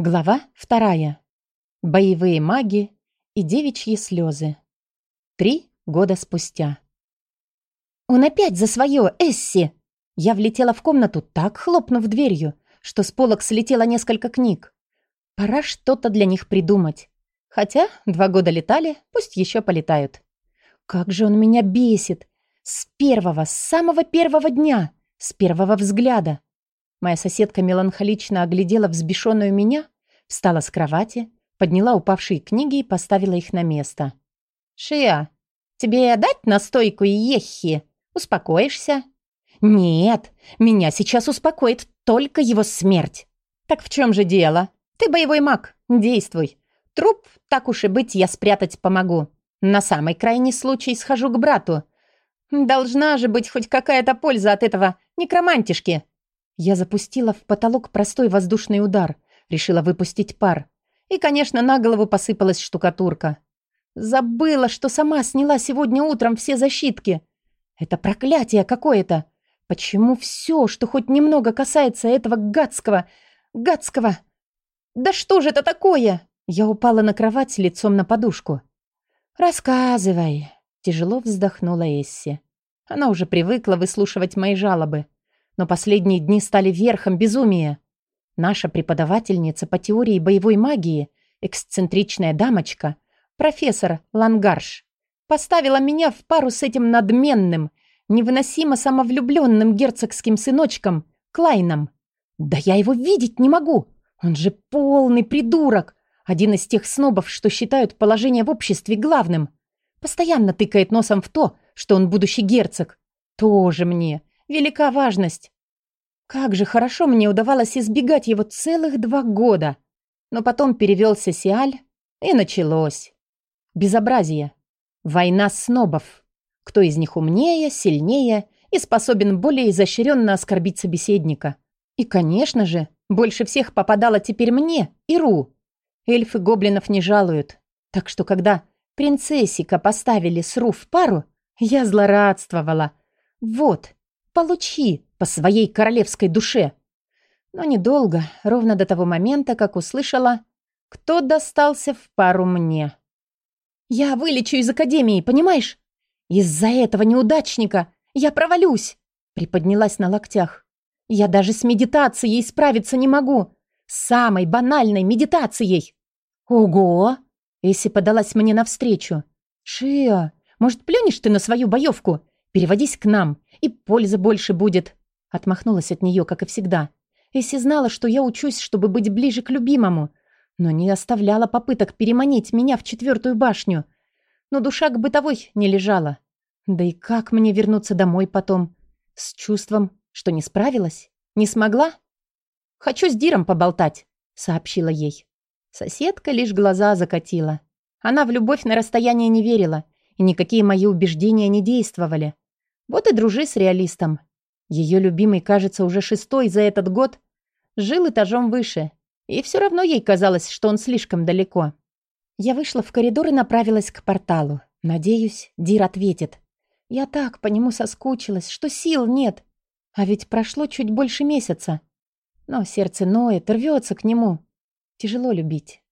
Глава вторая. Боевые маги и девичьи слезы. Три года спустя. «Он опять за свое, Эсси!» Я влетела в комнату, так хлопнув дверью, что с полок слетело несколько книг. Пора что-то для них придумать. Хотя два года летали, пусть еще полетают. Как же он меня бесит! С первого, с самого первого дня, с первого взгляда. Моя соседка меланхолично оглядела взбешенную меня, встала с кровати, подняла упавшие книги и поставила их на место. «Шия, тебе дать настойку ехи? Успокоишься?» «Нет, меня сейчас успокоит только его смерть». «Так в чем же дело? Ты боевой маг, действуй. Труп, так уж и быть, я спрятать помогу. На самый крайний случай схожу к брату. Должна же быть хоть какая-то польза от этого некромантишки». Я запустила в потолок простой воздушный удар, решила выпустить пар. И, конечно, на голову посыпалась штукатурка. Забыла, что сама сняла сегодня утром все защитки. Это проклятие какое-то. Почему все, что хоть немного касается этого гадского, гадского... Да что же это такое? Я упала на кровать лицом на подушку. «Рассказывай», — тяжело вздохнула Эсси. Она уже привыкла выслушивать мои жалобы но последние дни стали верхом безумия. Наша преподавательница по теории боевой магии, эксцентричная дамочка, профессор Лангарш, поставила меня в пару с этим надменным, невыносимо самовлюбленным герцогским сыночком Клайном. Да я его видеть не могу. Он же полный придурок. Один из тех снобов, что считают положение в обществе главным. Постоянно тыкает носом в то, что он будущий герцог. Тоже мне велика важность. Как же хорошо мне удавалось избегать его целых два года. Но потом перевелся Сиаль, и началось. Безобразие. Война снобов. Кто из них умнее, сильнее и способен более изощренно оскорбить собеседника. И, конечно же, больше всех попадало теперь мне, Иру. Эльфы гоблинов не жалуют. Так что, когда принцессика поставили с Ру в пару, я злорадствовала. Вот, Получи по своей королевской душе. Но недолго, ровно до того момента, как услышала, кто достался в пару мне. Я вылечу из академии, понимаешь? Из-за этого неудачника я провалюсь. Приподнялась на локтях. Я даже с медитацией справиться не могу. С самой банальной медитацией. Ого! Эсси подалась мне навстречу. Шия, может, плюнешь ты на свою боевку? Переводись к нам, и пользы больше будет. Отмахнулась от нее, как и всегда. Эсси знала, что я учусь, чтобы быть ближе к любимому, но не оставляла попыток переманить меня в четвертую башню. Но душа к бытовой не лежала. Да и как мне вернуться домой потом? С чувством, что не справилась? Не смогла? «Хочу с Диром поболтать», — сообщила ей. Соседка лишь глаза закатила. Она в любовь на расстоянии не верила, и никакие мои убеждения не действовали. Вот и дружи с реалистом. Ее любимый, кажется, уже шестой за этот год, жил этажом выше, и все равно ей казалось, что он слишком далеко. Я вышла в коридор и направилась к порталу. Надеюсь, Дир ответит. Я так по нему соскучилась, что сил нет. А ведь прошло чуть больше месяца. Но сердце ноет, рвется к нему. Тяжело любить.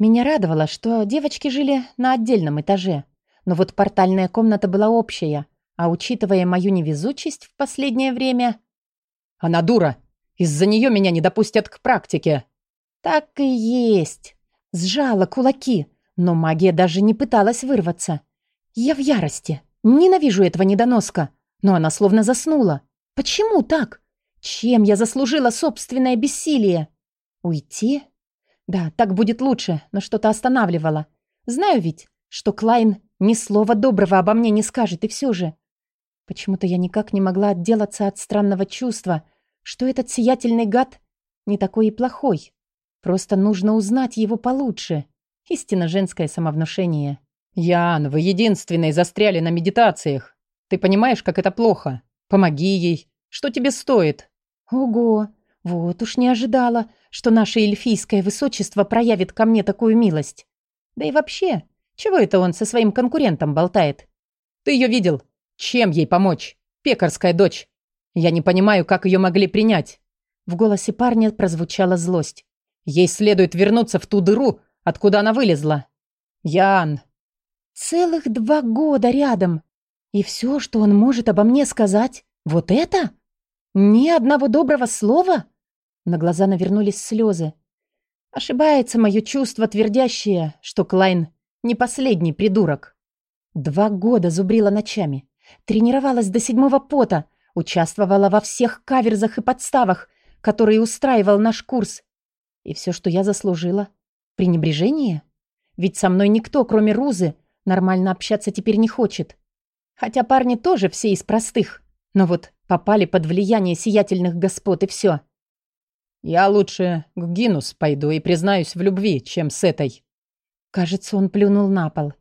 Меня радовало, что девочки жили на отдельном этаже. Но вот портальная комната была общая, а учитывая мою невезучесть в последнее время... Она дура. Из-за нее меня не допустят к практике. Так и есть. Сжала кулаки, но магия даже не пыталась вырваться. Я в ярости. Ненавижу этого недоноска. Но она словно заснула. Почему так? Чем я заслужила собственное бессилие? Уйти? Да, так будет лучше, но что-то останавливало. Знаю ведь, что Клайн ни слова доброго обо мне не скажет, и все же... Почему-то я никак не могла отделаться от странного чувства, что этот сиятельный гад не такой и плохой. Просто нужно узнать его получше. Истинно женское самовнушение. «Ян, вы единственные застряли на медитациях. Ты понимаешь, как это плохо? Помоги ей. Что тебе стоит?» «Ого! Вот уж не ожидала, что наше эльфийское высочество проявит ко мне такую милость. Да и вообще, чего это он со своим конкурентом болтает?» «Ты ее видел? Чем ей помочь? Пекарская дочь. Я не понимаю, как ее могли принять. В голосе парня прозвучала злость. Ей следует вернуться в ту дыру, откуда она вылезла. Ян. Целых два года рядом. И все, что он может обо мне сказать, вот это? Ни одного доброго слова? На глаза навернулись слезы. Ошибается мое чувство, твердящее, что Клайн не последний придурок. Два года зубрила ночами, тренировалась до седьмого пота, участвовала во всех каверзах и подставах, которые устраивал наш курс. И все, что я заслужила — пренебрежение? Ведь со мной никто, кроме Рузы, нормально общаться теперь не хочет. Хотя парни тоже все из простых, но вот попали под влияние сиятельных господ и все. «Я лучше к Гинус пойду и признаюсь в любви, чем с этой». Кажется, он плюнул на пол.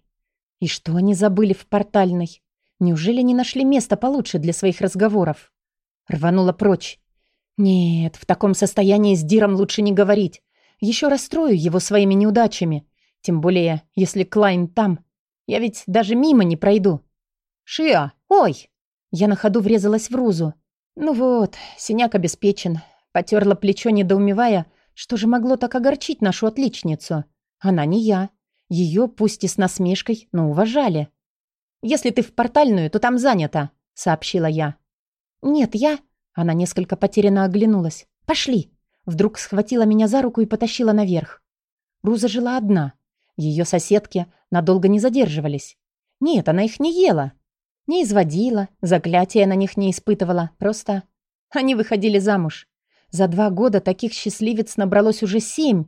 И что они забыли в портальной? Неужели не нашли места получше для своих разговоров? Рванула прочь. Нет, в таком состоянии с Диром лучше не говорить. Еще расстрою его своими неудачами. Тем более, если Клайн там. Я ведь даже мимо не пройду. Шиа, ой! Я на ходу врезалась в Рузу. Ну вот, синяк обеспечен. Потерла плечо, недоумевая, что же могло так огорчить нашу отличницу. Она не я. Ее, пусть и с насмешкой, но уважали. «Если ты в портальную, то там занято», — сообщила я. «Нет, я...» Она несколько потерянно оглянулась. «Пошли!» Вдруг схватила меня за руку и потащила наверх. Руза жила одна. Ее соседки надолго не задерживались. Нет, она их не ела. Не изводила, заклятия на них не испытывала. Просто они выходили замуж. За два года таких счастливец набралось уже семь,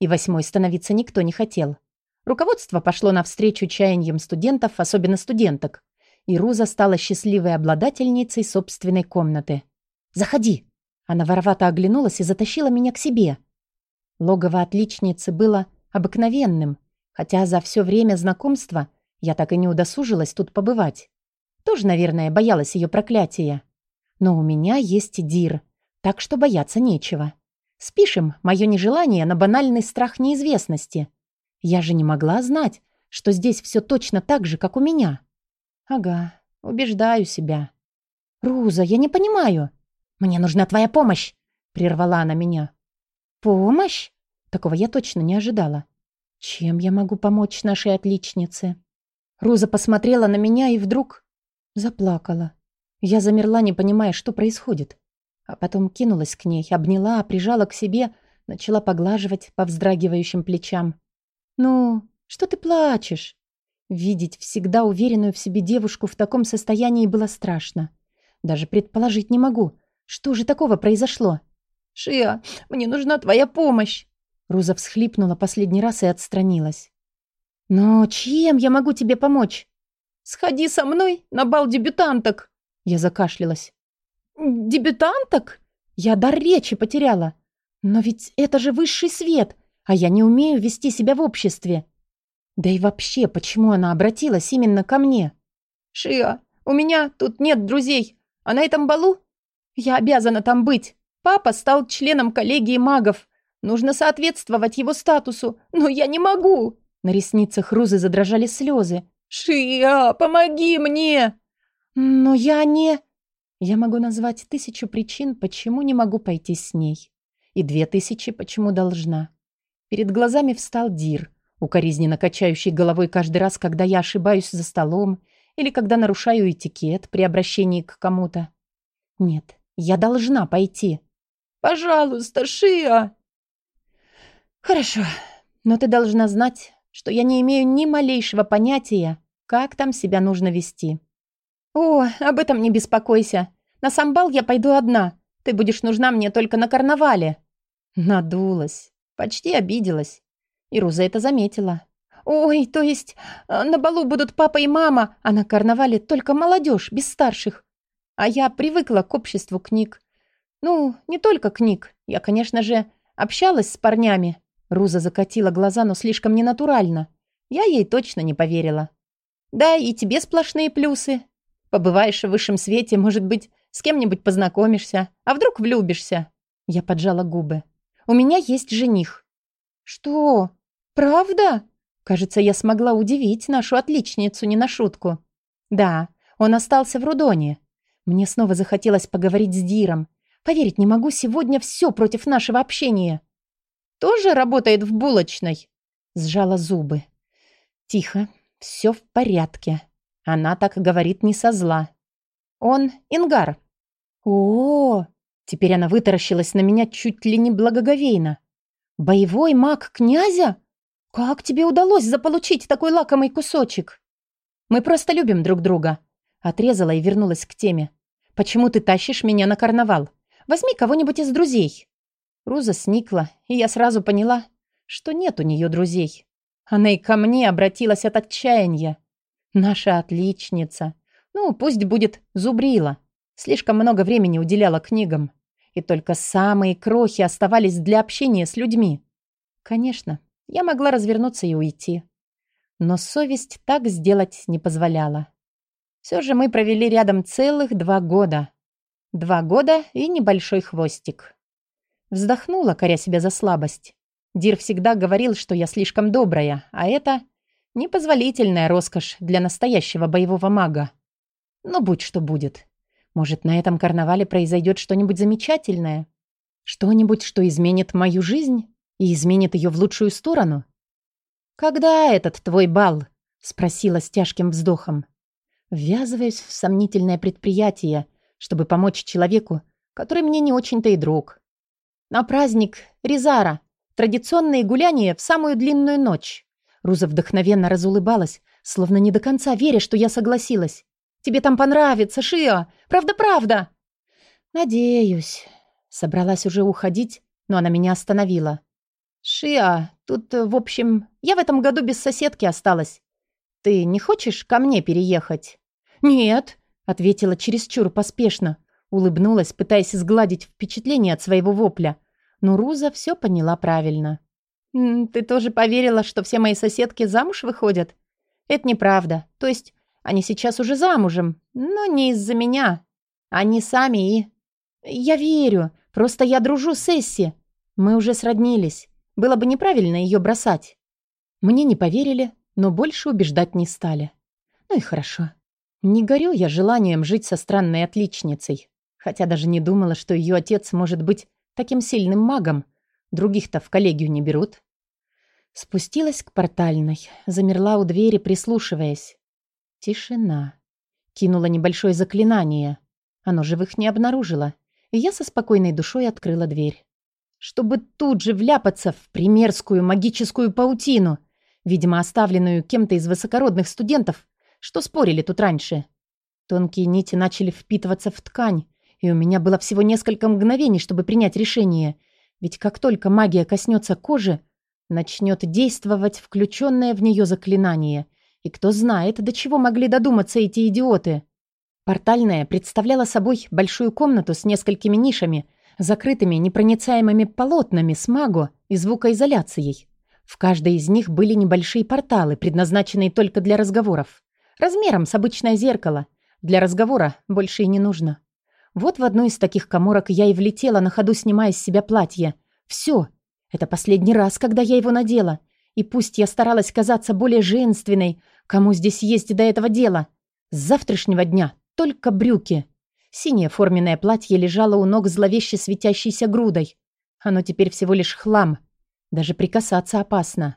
и восьмой становиться никто не хотел. Руководство пошло навстречу чаяниям студентов, особенно студенток, и Руза стала счастливой обладательницей собственной комнаты. «Заходи!» Она воровато оглянулась и затащила меня к себе. Логово отличницы было обыкновенным, хотя за все время знакомства я так и не удосужилась тут побывать. Тоже, наверное, боялась ее проклятия. Но у меня есть Дир, так что бояться нечего. Спишем мое нежелание на банальный страх неизвестности. Я же не могла знать, что здесь все точно так же, как у меня. Ага, убеждаю себя. «Руза, я не понимаю. Мне нужна твоя помощь!» — прервала она меня. «Помощь?» Такого я точно не ожидала. «Чем я могу помочь нашей отличнице?» Руза посмотрела на меня и вдруг заплакала. Я замерла, не понимая, что происходит. А потом кинулась к ней, обняла, прижала к себе, начала поглаживать по вздрагивающим плечам. «Ну, что ты плачешь?» Видеть всегда уверенную в себе девушку в таком состоянии было страшно. Даже предположить не могу, что же такого произошло. «Шия, мне нужна твоя помощь!» Руза всхлипнула последний раз и отстранилась. «Но чем я могу тебе помочь?» «Сходи со мной на бал дебютанток!» Я закашлялась. «Дебютанток?» Я дар речи потеряла. «Но ведь это же высший свет!» а я не умею вести себя в обществе. Да и вообще, почему она обратилась именно ко мне? «Шиа, у меня тут нет друзей, а на этом балу я обязана там быть. Папа стал членом коллегии магов. Нужно соответствовать его статусу, но я не могу!» На ресницах Рузы задрожали слезы. «Шиа, помоги мне!» «Но я не...» Я могу назвать тысячу причин, почему не могу пойти с ней. И две тысячи, почему должна. Перед глазами встал Дир, укоризненно качающий головой каждый раз, когда я ошибаюсь за столом или когда нарушаю этикет при обращении к кому-то. Нет, я должна пойти. «Пожалуйста, Шиа!» «Хорошо, но ты должна знать, что я не имею ни малейшего понятия, как там себя нужно вести». «О, об этом не беспокойся. На сам бал я пойду одна. Ты будешь нужна мне только на карнавале». Надулась. Почти обиделась. И Руза это заметила. «Ой, то есть э, на балу будут папа и мама, а на карнавале только молодежь, без старших. А я привыкла к обществу книг. Ну, не только книг. Я, конечно же, общалась с парнями». Руза закатила глаза, но слишком ненатурально. Я ей точно не поверила. «Да, и тебе сплошные плюсы. Побываешь в высшем свете, может быть, с кем-нибудь познакомишься, а вдруг влюбишься?» Я поджала губы. У меня есть жених». «Что? Правда?» Кажется, я смогла удивить нашу отличницу не на шутку. «Да, он остался в Рудоне. Мне снова захотелось поговорить с Диром. Поверить не могу, сегодня все против нашего общения». тоже работает в булочной?» Сжала зубы. «Тихо, все в порядке. Она так говорит не со зла. Он Ингар». О, Теперь она вытаращилась на меня чуть ли не благоговейно. «Боевой маг князя? Как тебе удалось заполучить такой лакомый кусочек?» «Мы просто любим друг друга», — отрезала и вернулась к теме. «Почему ты тащишь меня на карнавал? Возьми кого-нибудь из друзей». Руза сникла, и я сразу поняла, что нет у нее друзей. Она и ко мне обратилась от отчаяния. Наша отличница. Ну, пусть будет зубрила. Слишком много времени уделяла книгам. И только самые крохи оставались для общения с людьми. Конечно, я могла развернуться и уйти. Но совесть так сделать не позволяла. Все же мы провели рядом целых два года. Два года и небольшой хвостик. Вздохнула, коря себя за слабость. Дир всегда говорил, что я слишком добрая, а это непозволительная роскошь для настоящего боевого мага. Но будь что будет. Может, на этом карнавале произойдет что-нибудь замечательное? Что-нибудь, что изменит мою жизнь и изменит ее в лучшую сторону? «Когда этот твой бал?» — спросила с тяжким вздохом. Ввязываясь в сомнительное предприятие, чтобы помочь человеку, который мне не очень-то и друг. На праздник Ризара, традиционные гуляния в самую длинную ночь. Руза вдохновенно разулыбалась, словно не до конца веря, что я согласилась. Тебе там понравится, Шиа! Правда-правда!» «Надеюсь». Собралась уже уходить, но она меня остановила. «Шиа, тут, в общем, я в этом году без соседки осталась. Ты не хочешь ко мне переехать?» «Нет», — ответила чересчур поспешно. Улыбнулась, пытаясь сгладить впечатление от своего вопля. Но Руза все поняла правильно. «Ты тоже поверила, что все мои соседки замуж выходят?» «Это неправда. То есть они сейчас уже замужем, но не из-за меня. Они сами и... Я верю, просто я дружу с Эсси. Мы уже сроднились. Было бы неправильно ее бросать. Мне не поверили, но больше убеждать не стали. Ну и хорошо. Не горю я желанием жить со странной отличницей. Хотя даже не думала, что ее отец может быть таким сильным магом. Других-то в коллегию не берут. Спустилась к портальной, замерла у двери, прислушиваясь. Тишина. Кинула небольшое заклинание. Оно живых не обнаружило, и я со спокойной душой открыла дверь. Чтобы тут же вляпаться в примерскую магическую паутину, видимо, оставленную кем-то из высокородных студентов, что спорили тут раньше. Тонкие нити начали впитываться в ткань, и у меня было всего несколько мгновений, чтобы принять решение. Ведь как только магия коснется кожи, начнет действовать включенное в нее заклинание, и кто знает, до чего могли додуматься эти идиоты. Портальная представляла собой большую комнату с несколькими нишами, закрытыми непроницаемыми полотнами с маго и звукоизоляцией. В каждой из них были небольшие порталы, предназначенные только для разговоров. Размером с обычное зеркало. Для разговора больше и не нужно. Вот в одну из таких коморок я и влетела, на ходу снимая с себя платье. Все. Это последний раз, когда я его надела. И пусть я старалась казаться более женственной, Кому здесь есть до этого дело? С завтрашнего дня только брюки. Синее форменное платье лежало у ног зловеще светящейся грудой. Оно теперь всего лишь хлам. Даже прикасаться опасно.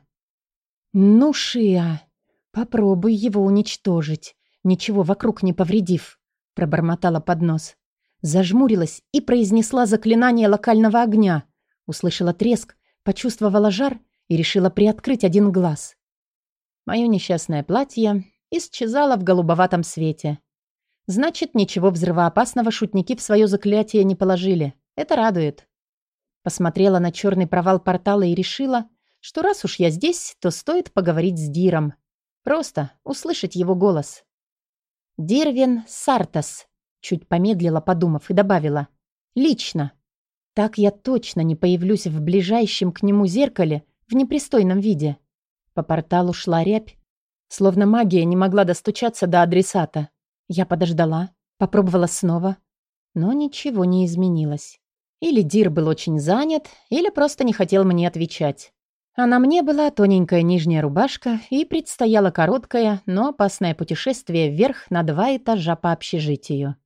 «Ну, Шиа, попробуй его уничтожить, ничего вокруг не повредив», — пробормотала под нос. Зажмурилась и произнесла заклинание локального огня. Услышала треск, почувствовала жар и решила приоткрыть один глаз. Мое несчастное платье исчезало в голубоватом свете. Значит, ничего взрывоопасного шутники в свое заклятие не положили. Это радует. Посмотрела на черный провал портала и решила, что раз уж я здесь, то стоит поговорить с Диром. Просто услышать его голос. «Дирвин Сартас», — чуть помедлила, подумав, и добавила. «Лично. Так я точно не появлюсь в ближайшем к нему зеркале в непристойном виде». По порталу шла рябь, словно магия не могла достучаться до адресата. Я подождала, попробовала снова, но ничего не изменилось. Или Дир был очень занят, или просто не хотел мне отвечать. А на мне была тоненькая нижняя рубашка и предстояло короткое, но опасное путешествие вверх на два этажа по общежитию.